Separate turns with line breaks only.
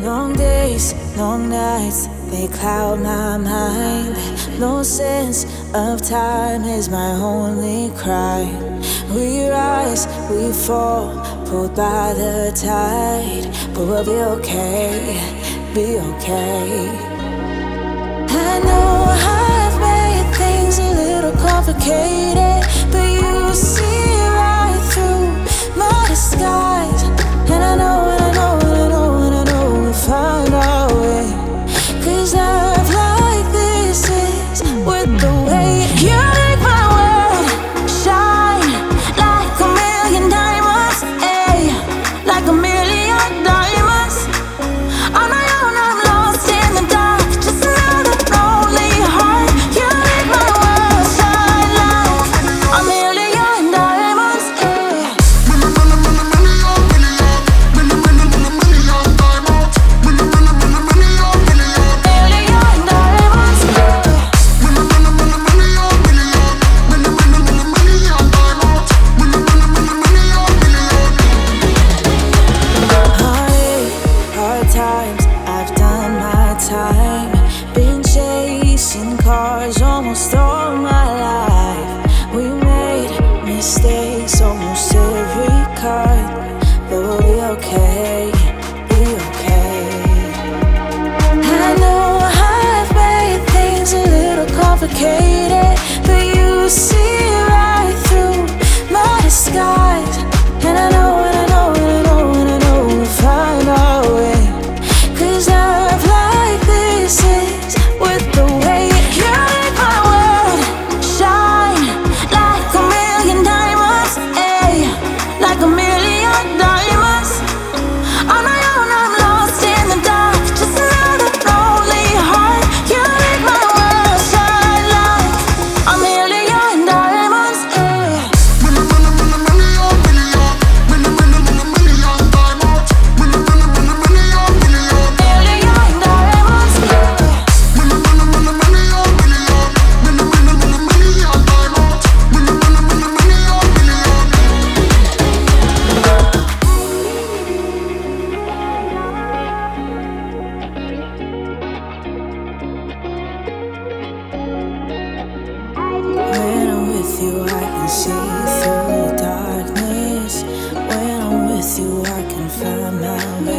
Long days, long nights, they cloud my mind. No sense of time is my only cry. We rise, we fall, pulled by the tide. But we'll be okay, be okay. I know I've made things a little complicated. cars almost all my life. We made mistakes almost every kind, but we'll be okay. Be okay. I know I've made things a little complicated, but you see right through my disguise. with you, I can see through the darkness. When I'm with you, I can find my way.